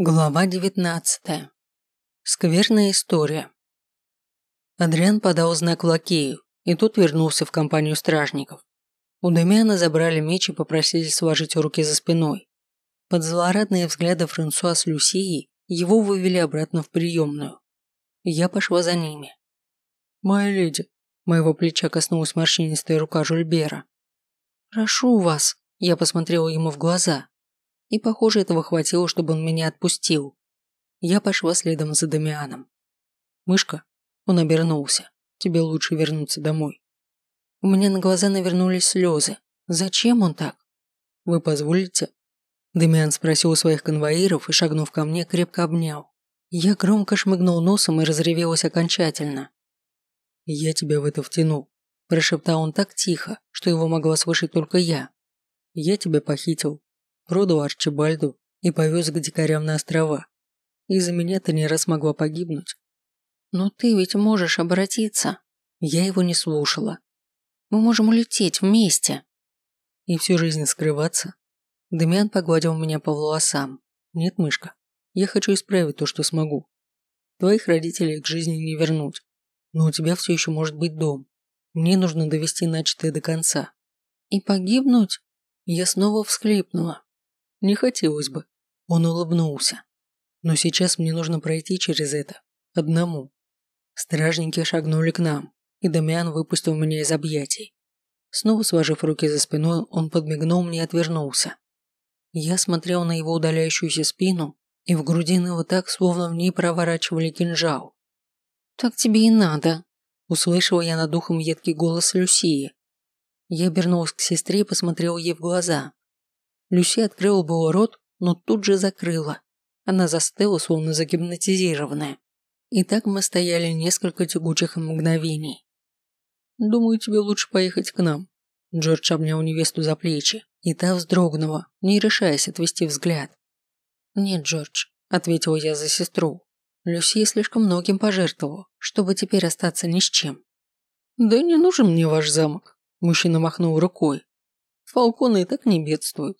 Глава 19. Скверная история. Адриан подал знак лакею, и тот вернулся в компанию стражников. У Демиана забрали меч и попросили сложить руки за спиной. Под злорадные взгляды Франсуа с Люсией его вывели обратно в приемную. Я пошла за ними. «Моя леди», моего плеча коснулась морщинистая рука Жульбера. «Прошу вас», я посмотрела ему в глаза, и, похоже, этого хватило, чтобы он меня отпустил. Я пошла следом за Дамианом. «Мышка?» Он обернулся. «Тебе лучше вернуться домой». У меня на глаза навернулись слезы. Зачем он так? «Вы позволите?» Дамиан спросил у своих конвоиров и, шагнув ко мне, крепко обнял. Я громко шмыгнул носом и разревелась окончательно. «Я тебя в это втянул», – прошептал он так тихо, что его могла слышать только я. «Я тебя похитил, продал Арчибальду и повез к дикарям на острова. Из-за меня ты не раз могла погибнуть. Но ты ведь можешь обратиться. Я его не слушала. Мы можем улететь вместе. И всю жизнь скрываться. Демьян погладил меня по волосам. Нет, мышка, я хочу исправить то, что смогу. Твоих родителей к жизни не вернуть. Но у тебя все еще может быть дом. Мне нужно довести начатое до конца. И погибнуть? Я снова всхлипнула. Не хотелось бы. Он улыбнулся. Но сейчас мне нужно пройти через это. Одному. Стражники шагнули к нам, и Дамиан выпустил меня из объятий. Снова сложив руки за спиной, он подмигнул мне и отвернулся. Я смотрел на его удаляющуюся спину, и в груди ныло так, словно в ней проворачивали кинжал. «Так тебе и надо», – услышал я над духом едкий голос Люсии. Я обернулась к сестре и посмотрел ей в глаза. Люси открыла было рот, но тут же закрыла. Она застыла, словно загипнотизированная. И так мы стояли несколько тягучих мгновений. «Думаю, тебе лучше поехать к нам». Джордж обнял невесту за плечи, и та вздрогнула, не решаясь отвести взгляд. «Нет, Джордж», – ответила я за сестру. Люси слишком многим пожертвовала, чтобы теперь остаться ни с чем. «Да не нужен мне ваш замок», – мужчина махнул рукой. «Фалконы и так не бедствуют.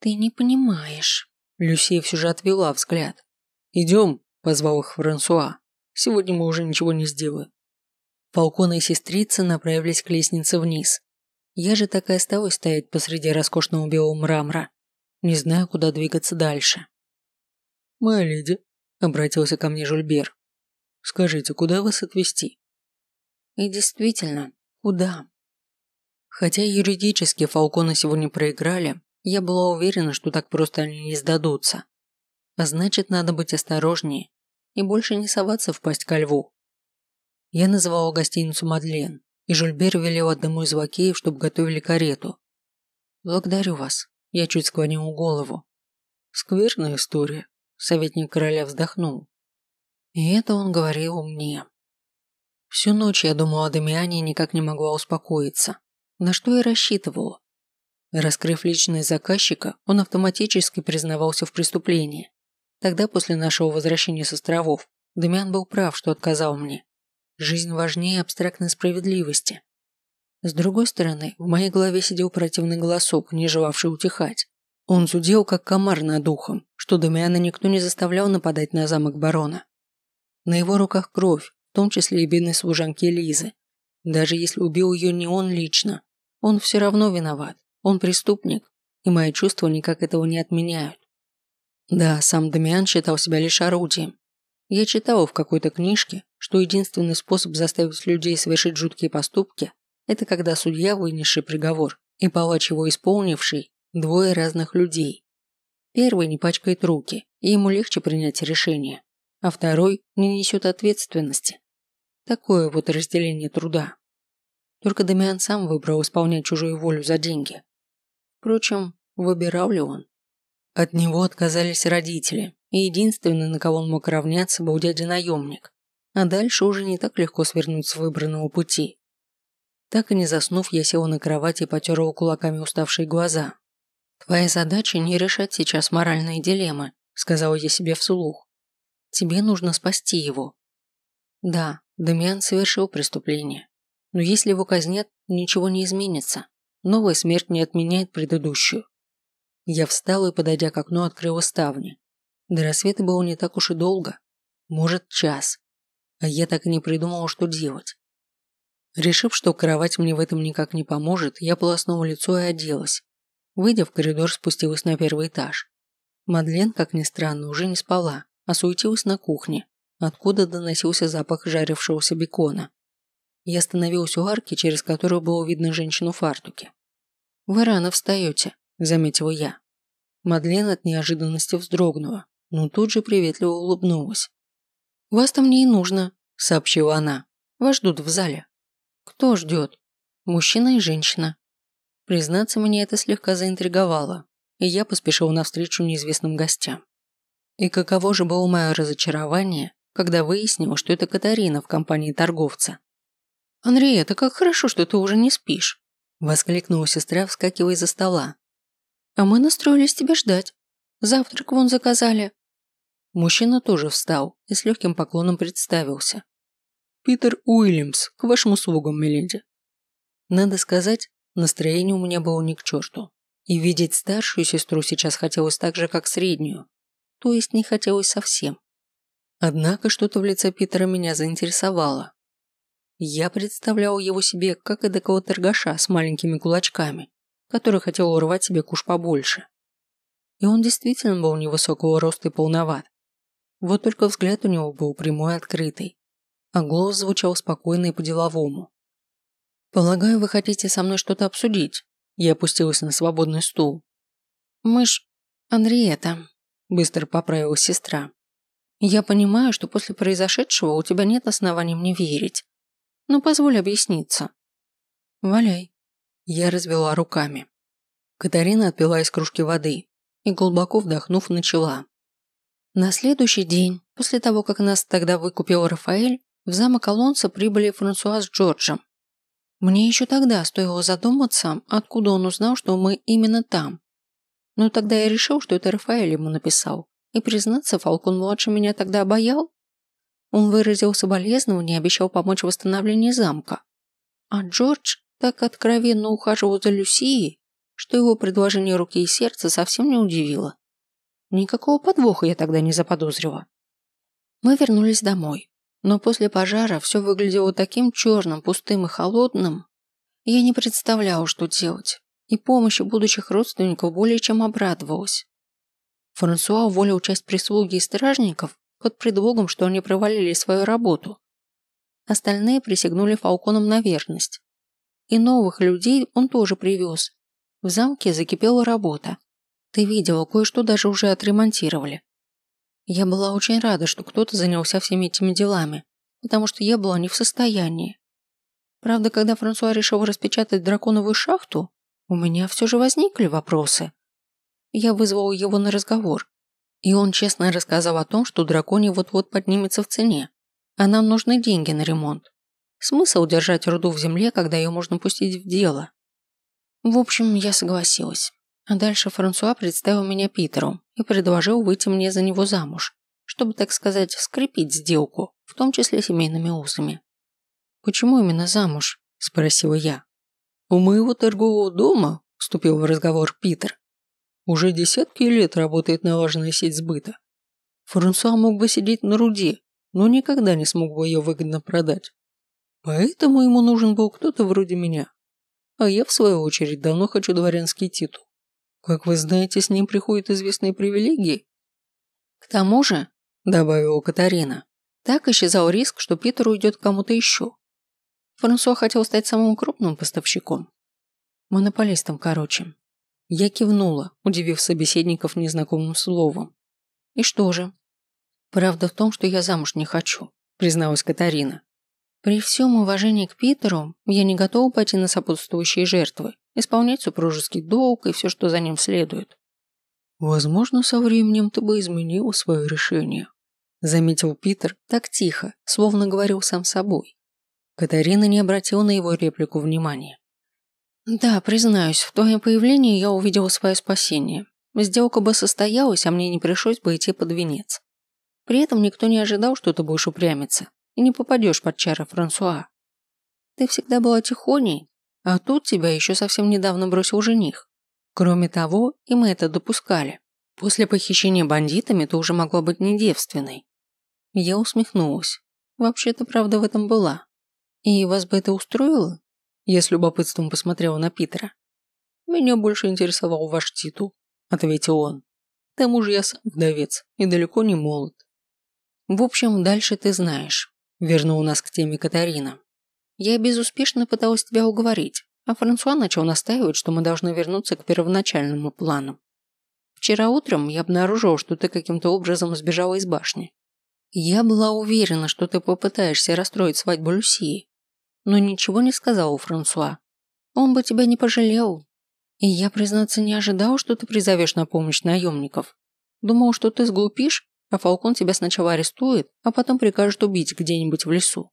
«Ты не понимаешь». Люсия все же отвела взгляд. «Идем», – позвал их Франсуа. «Сегодня мы уже ничего не сделаем». Фалкона и сестрица направились к лестнице вниз. Я же так и осталась стоять посреди роскошного белого мрамора. Не знаю, куда двигаться дальше. «Моя леди», – обратился ко мне Жульбер. «Скажите, куда вас отвезти?» И действительно, куда? Хотя юридически Фалконы сегодня проиграли, я была уверена, что так просто они не сдадутся. А значит, надо быть осторожнее и больше не соваться в пасть ко льву. Я называла гостиницу Мадлен, и Жульбер велел одному из лакеев, чтобы готовили карету. «Благодарю вас», – я чуть склонил голову. «Скверная история», – советник короля вздохнул. И это он говорил мне. Всю ночь я думала о Дамиане и никак не могла успокоиться. На что я рассчитывала? Раскрыв личность заказчика, он автоматически признавался в преступлении. Тогда, после нашего возвращения с островов, Демиан был прав, что отказал мне. Жизнь важнее абстрактной справедливости. С другой стороны, в моей голове сидел противный голосок, не желавший утихать. Он зудел, как комар над духом, что Дамиана никто не заставлял нападать на замок барона. На его руках кровь, в том числе и бедной служанки Лизы. Даже если убил ее не он лично, он все равно виноват. Он преступник, и мои чувства никак этого не отменяют. Да, сам Дамиан считал себя лишь орудием. Я читала в какой-то книжке, что единственный способ заставить людей совершить жуткие поступки – это когда судья, вынесший приговор, и палач его исполнивший – двое разных людей. Первый не пачкает руки, и ему легче принять решение, а второй не несет ответственности. Такое вот разделение труда. Только Дамиан сам выбрал исполнять чужую волю за деньги. Впрочем, выбирал ли он? От него отказались родители, и единственный, на кого он мог равняться, был дядя-наемник. А дальше уже не так легко свернуть с выбранного пути. Так и не заснув, я села на кровати и потерла кулаками уставшие глаза. «Твоя задача не решать сейчас моральные дилеммы», сказала я себе вслух. «Тебе нужно спасти его». Да, Дамиан совершил преступление. Но если его казнят, ничего не изменится. Новая смерть не отменяет предыдущую. Я встала и, подойдя к окну, открыла ставни. До рассвета было не так уж и долго. Может, час. А я так и не придумала, что делать. Решив, что кровать мне в этом никак не поможет, я полоснула лицо и оделась. Выйдя в коридор, спустилась на первый этаж. Мадлен, как ни странно, уже не спала, а суетилась на кухне, откуда доносился запах жарившегося бекона. Я остановилась у арки, через которую было видно женщину в фартуке. «Вы рано встаете», – заметила я. Мадлен от неожиданности вздрогнула, но тут же приветливо улыбнулась. «Вас там не и нужно», – сообщила она. «Вас ждут в зале». «Кто ждет?» «Мужчина и женщина». Признаться, меня это слегка заинтриговало, и я поспешил навстречу неизвестным гостям. И каково же было мое разочарование, когда выяснилось, что это Катарина в компании торговца. «Анриета, как хорошо, что ты уже не спишь!» Воскликнула сестра, вскакивая из-за стола. «А мы настроились тебя ждать. Завтрак вон заказали». Мужчина тоже встал и с легким поклоном представился. «Питер Уильямс, к вашим услугам, миледи». Надо сказать, настроение у меня было ни к черту. И видеть старшую сестру сейчас хотелось так же, как среднюю. То есть не хотелось совсем. Однако что-то в лице Питера меня заинтересовало. Я представлял его себе как эдакого торгаша с маленькими кулачками, который хотел урвать себе куш побольше. И он действительно был невысокого роста и полноват. Вот только взгляд у него был прямой и открытый, а голос звучал спокойно и по-деловому. «Полагаю, вы хотите со мной что-то обсудить?» Я опустилась на свободный стул. «Мы ж... Анриета», – быстро поправила сестра. «Я понимаю, что после произошедшего у тебя нет оснований мне верить. Но позволь объясниться». «Валяй». Я развела руками. Катарина отпила из кружки воды и, глубоко вдохнув, начала. На следующий день, после того, как нас тогда выкупил Рафаэль, в замок Алонса прибыли Франсуа с Джорджем. Мне еще тогда стоило задуматься, откуда он узнал, что мы именно там. Но тогда я решил, что это Рафаэль ему написал. И признаться, Фалкон-младший меня тогда обаял. Он выразил соболезнование и обещал помочь в восстановлении замка. А Джордж так откровенно ухаживал за Люсией, что его предложение руки и сердца совсем не удивило. Никакого подвоха я тогда не заподозрила. Мы вернулись домой, но после пожара все выглядело таким черным, пустым и холодным. Я не представляла, что делать, и помощи будущих родственников более чем обрадовалась. Франсуа уволил часть прислуги и стражников под предлогом, что они провалили свою работу. Остальные присягнули Фалконом на верность. И новых людей он тоже привез. В замке закипела работа. Ты видела, кое-что даже уже отремонтировали. Я была очень рада, что кто-то занялся всеми этими делами, потому что я была не в состоянии. Правда, когда Франсуа решил распечатать драконовую шахту, у меня все же возникли вопросы. Я вызвала его на разговор, и он честно рассказал о том, что драконий вот-вот поднимется в цене, а нам нужны деньги на ремонт. Смысл держать руду в земле, когда ее можно пустить в дело? В общем, я согласилась. А дальше Франсуа представил меня Питеру и предложил выйти мне за него замуж, чтобы, так сказать, скрепить сделку, в том числе семейными узами. «Почему именно замуж?» – спросила я. «У моего торгового дома», – вступил в разговор Питер, уже десятки лет работает налаженная сеть сбыта. Франсуа мог бы сидеть на руде, но никогда не смог бы ее выгодно продать. Поэтому ему нужен был кто-то вроде меня. А я, в свою очередь, давно хочу дворянский титул. Как вы знаете, с ним приходят известные привилегии. К тому же, добавила Катарина, так исчезал риск, что Питер уйдет к кому-то еще. Франсуа хотел стать самым крупным поставщиком. Монополистом, короче. Я кивнула, удивив собеседников незнакомым словом. «И что же?» «Правда в том, что я замуж не хочу», призналась Катарина. «При всем уважении к Питеру я не готова пойти на сопутствующие жертвы, исполнять супружеский долг и все, что за ним следует». «Возможно, со временем ты бы изменил свое решение», заметил Питер так тихо, словно говорил сам собой. Катарина не обратила на его реплику внимания. Да, признаюсь, в твоем появлении я увидела свое спасение. Сделка бы состоялась, а мне не пришлось бы идти под венец. При этом никто не ожидал, что ты будешь упрямиться и не попадешь под чары Франсуа. Ты всегда была тихоней, а тут тебя еще совсем недавно бросил жених. Кроме того, и мы это допускали. После похищения бандитами ты уже могла быть не девственной. Я усмехнулась. Вообще-то правда в этом была. И вас бы это устроило? Я с любопытством посмотрела на Питера. Меня больше интересовал ваш титул, ответил он. К тому же я сам вдовец и далеко не молод. В общем, дальше ты знаешь. Вернул нас к теме Катарина. Я безуспешно пыталась тебя уговорить, а Франсуа начал настаивать, что мы должны вернуться к первоначальному плану. Вчера утром я обнаружил, что ты каким-то образом сбежала из башни. Я была уверена, что ты попытаешься расстроить свадьбу Люсии, но ничего не сказал Франсуа. Он бы тебя не пожалел. И я, признаться, не ожидал, что ты призовешь на помощь наемников. Думал, что ты сглупишь, а Фалкон тебя сначала арестует, а потом прикажет убить где-нибудь в лесу.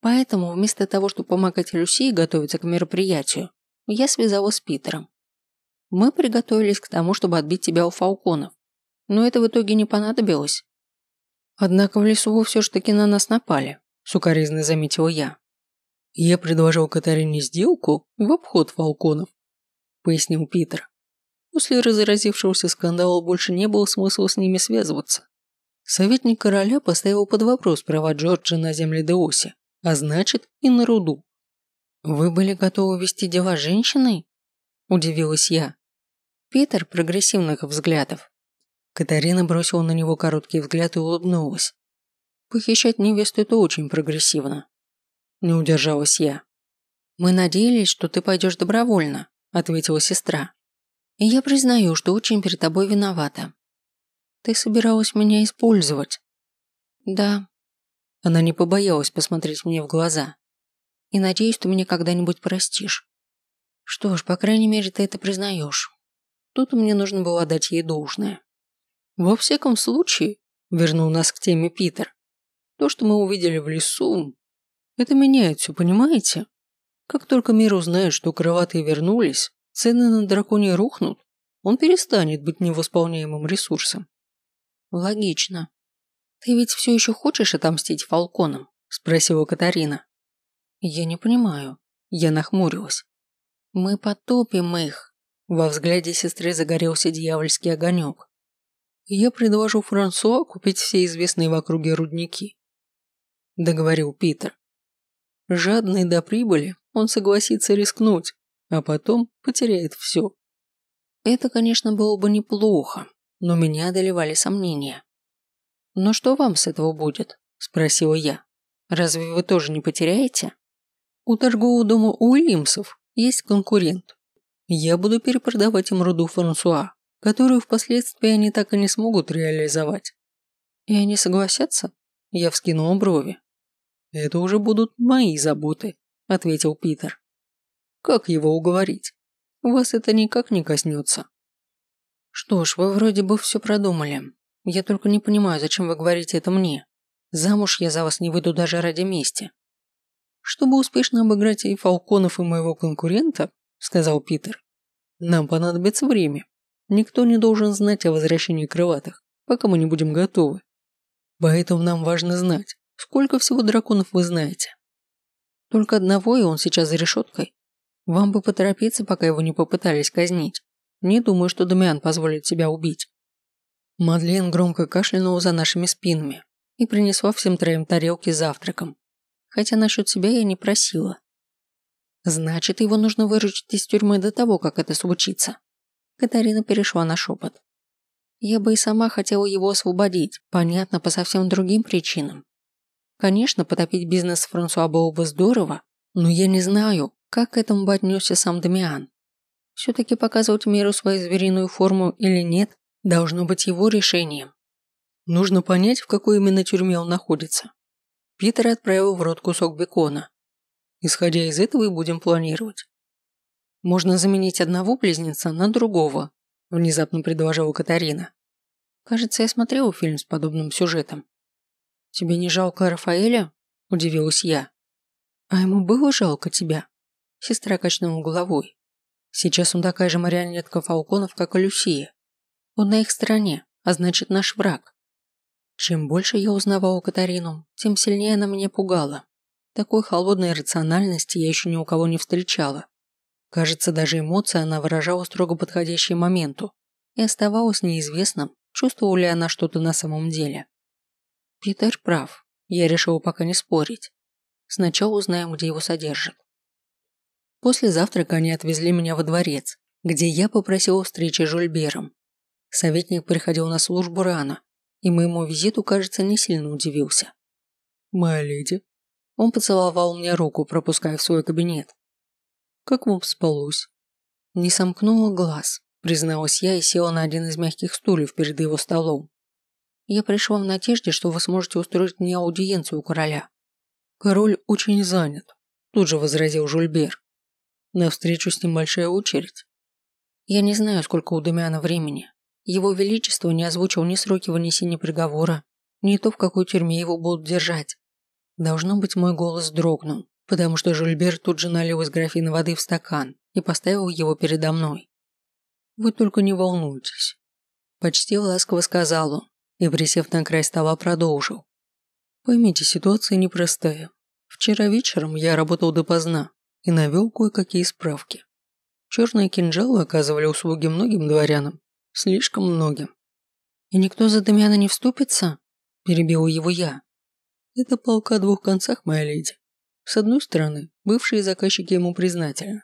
Поэтому вместо того, чтобы помогать Люсии готовиться к мероприятию, я связалась с Питером. Мы приготовились к тому, чтобы отбить тебя у фалконов. Но это в итоге не понадобилось. Однако в лесу все ж таки на нас напали, сукоризно заметил я. Я предложил Катарине сделку в обход фалконов, пояснил Питер. После разразившегося скандала больше не было смысла с ними связываться. Советник короля поставил под вопрос права Джорджа на земле Деоси, а значит и на руду. «Вы были готовы вести дела с женщиной?» – удивилась я. Питер прогрессивных взглядов. Катарина бросила на него короткий взгляд и улыбнулась. Похищать невесту – это очень прогрессивно. Не удержалась я. «Мы надеялись, что ты пойдешь добровольно», – ответила сестра. «И я признаю, что очень перед тобой виновата. Ты собиралась меня использовать?» «Да». Она не побоялась посмотреть мне в глаза. «И надеюсь, ты меня когда-нибудь простишь». Что ж, по крайней мере, ты это признаешь. Тут мне нужно было отдать ей должное. Во всяком случае, вернул нас к теме Питер, то, что мы увидели в лесу, это меняет все, понимаете? Как только мир узнает, что крылатые вернулись, цены на драконе рухнут, он перестанет быть невосполняемым ресурсом. Логично. Ты ведь все еще хочешь отомстить фалконам? Спросила Катарина. Я не понимаю. Я нахмурилась. Мы потопим их. Во взгляде сестры загорелся дьявольский огонек. Я предложу Франсуа купить все известные в округе рудники. Договорил Питер. Жадный до прибыли, он согласится рискнуть, а потом потеряет все. Это, конечно, было бы неплохо, но меня одолевали сомнения. «Но что вам с этого будет?» – спросила я. «Разве вы тоже не потеряете?» У торгового дома Уильямсов есть конкурент. Я буду перепродавать им руду Франсуа, которую впоследствии они так и не смогут реализовать. И они согласятся? Я вскинул брови. Это уже будут мои заботы, ответил Питер. Как его уговорить? Вас это никак не коснется. Что ж, вы вроде бы все продумали. Я только не понимаю, зачем вы говорите это мне. Замуж я за вас не выйду даже ради мести. Чтобы успешно обыграть и Фалконов, и моего конкурента, сказал Питер, нам понадобится время. Никто не должен знать о возвращении крылатых, пока мы не будем готовы. Поэтому нам важно знать, сколько всего драконов вы знаете. Только одного, и он сейчас за решеткой. Вам бы поторопиться, пока его не попытались казнить. Не думаю, что Дамиан позволит себя убить. Мадлен громко кашлянула за нашими спинами и принесла всем троим тарелки с завтраком хотя насчет себя я не просила. Значит, его нужно выручить из тюрьмы до того, как это случится. Катарина перешла на шепот. Я бы и сама хотела его освободить, понятно, по совсем другим причинам. Конечно, потопить бизнес Франсуа было бы здорово, но я не знаю, как к этому бы отнесся сам Дамиан. Все-таки показывать миру свою звериную форму или нет, должно быть его решением. Нужно понять, в какой именно тюрьме он находится. Питер отправил в рот кусок бекона. Исходя из этого и будем планировать. Можно заменить одного близнеца на другого, внезапно предложила Катарина. Кажется, я смотрела фильм с подобным сюжетом. Тебе не жалко Рафаэля? Удивилась я. А ему было жалко тебя? Сестра качнула головой. Сейчас он такая же марионетка Фалконов, как и Люсия. Он на их стороне, а значит наш враг. Чем больше я узнавала Катарину, тем сильнее она меня пугала. Такой холодной рациональности я еще ни у кого не встречала. Кажется, даже эмоции она выражала строго подходящие моменту. и оставалось неизвестным, чувствовала ли она что-то на самом деле. Питер прав, я решила пока не спорить. Сначала узнаем, где его содержат. После завтрака они отвезли меня во дворец, где я попросила встречи с Жульбером. Советник приходил на службу рано, и моему визиту, кажется, не сильно удивился. «Моя леди». Он поцеловал мне руку, пропуская в свой кабинет. «Как вам спалось?» Не сомкнула глаз, призналась я и села на один из мягких стульев перед его столом. Я пришла в надежде, что вы сможете устроить мне аудиенцию у короля. Король очень занят, тут же возразил Жульбер. На встречу с ним большая очередь. Я не знаю, сколько у Демиана времени. Его Величество не озвучил ни сроки вынесения приговора, ни то, в какой тюрьме его будут держать. Должно быть, мой голос дрогнул, потому что Жульбер тут же налил из графина воды в стакан и поставил его передо мной. «Вы только не волнуйтесь», – почти ласково сказал он и, присев на край стола, продолжил. «Поймите, ситуация непростая. Вчера вечером я работал допоздна и навел кое-какие справки. Черные кинжалы оказывали услуги многим дворянам, слишком многим. И никто за Дамиана не вступится?» – перебил его я. «Это полка о двух концах, моя леди. С одной стороны, бывшие заказчики ему признательны,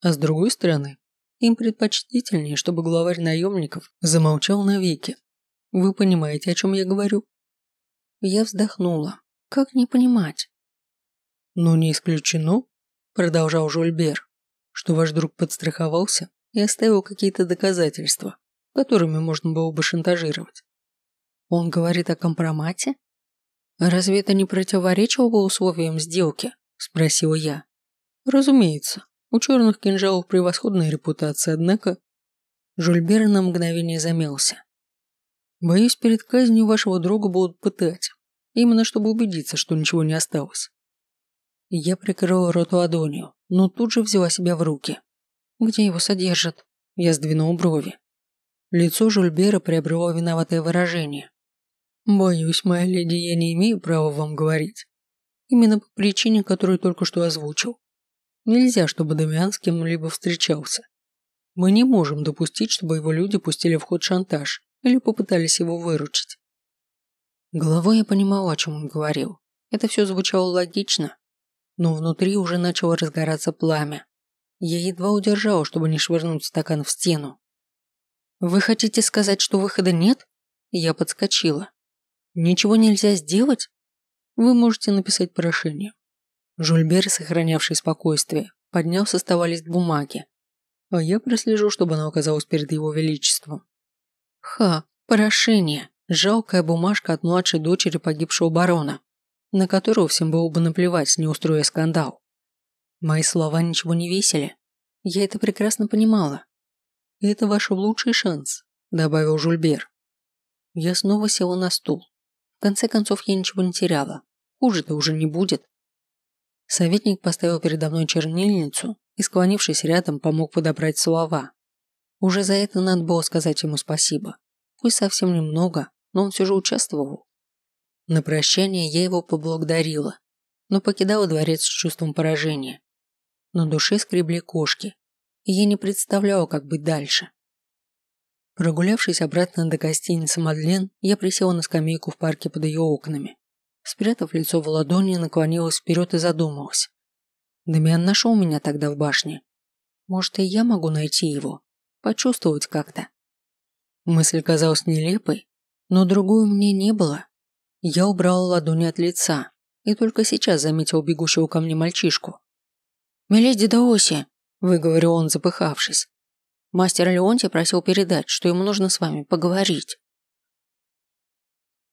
а с другой стороны, им предпочтительнее, чтобы главарь наемников замолчал навеки. Вы понимаете, о чем я говорю? Я вздохнула. Как не понимать? Но не исключено, продолжал Жульбер, что ваш друг подстраховался и оставил какие-то доказательства, которыми можно было бы шантажировать. Он говорит о компромате? Разве это не противоречило бы условиям сделки? Спросила я. Разумеется. У черных кинжалов превосходная репутация, однако... Жульбер на мгновение замялся. Боюсь, перед казнью вашего друга будут пытать. Именно чтобы убедиться, что ничего не осталось. Я прикрыла рот ладонью, но тут же взяла себя в руки. Где его содержат? Я сдвинул брови. Лицо Жульбера приобрело виноватое выражение. «Боюсь, моя леди, я не имею права вам говорить. Именно по причине, которую только что озвучил. Нельзя, чтобы Дамиан с кем-либо встречался. Мы не можем допустить, чтобы его люди пустили в ход шантаж или попытались его выручить. Головой я понимал, о чем он говорил. Это все звучало логично, но внутри уже начало разгораться пламя. Я едва удержал, чтобы не швырнуть стакан в стену. «Вы хотите сказать, что выхода нет?» Я подскочила. «Ничего нельзя сделать?» «Вы можете написать прошение». Жульбер, сохранявший спокойствие, поднял со стола лист бумаги, а я прослежу, чтобы оно оказалось перед его величеством. Ха, порошение. Жалкая бумажка от младшей дочери погибшего барона, на которую всем было бы наплевать, не устроя скандал. Мои слова ничего не весили. Я это прекрасно понимала. «Это ваш лучший шанс», – добавил Жульбер. Я снова села на стул. В конце концов, я ничего не теряла. Хуже-то уже не будет. Советник поставил передо мной чернильницу и, склонившись рядом, помог подобрать слова. Уже за это надо было сказать ему спасибо. Пусть совсем немного, но он все же участвовал. На прощание я его поблагодарила, но покидала дворец с чувством поражения. На душе скребли кошки, и я не представляла, как быть дальше. Прогулявшись обратно до гостиницы Мадлен, я присела на скамейку в парке под ее окнами. Спрятав лицо в ладони, наклонилась вперед и задумалась. Дамиан нашел меня тогда в башне. Может, и я могу найти его? Почувствовать как-то. Мысль казалась нелепой, но другую мне не было. Я убрал ладони от лица и только сейчас заметил бегущего ко мне мальчишку. «Миледи Даоси!» – выговорил он, запыхавшись. «Мастер Леонтий просил передать, что ему нужно с вами поговорить».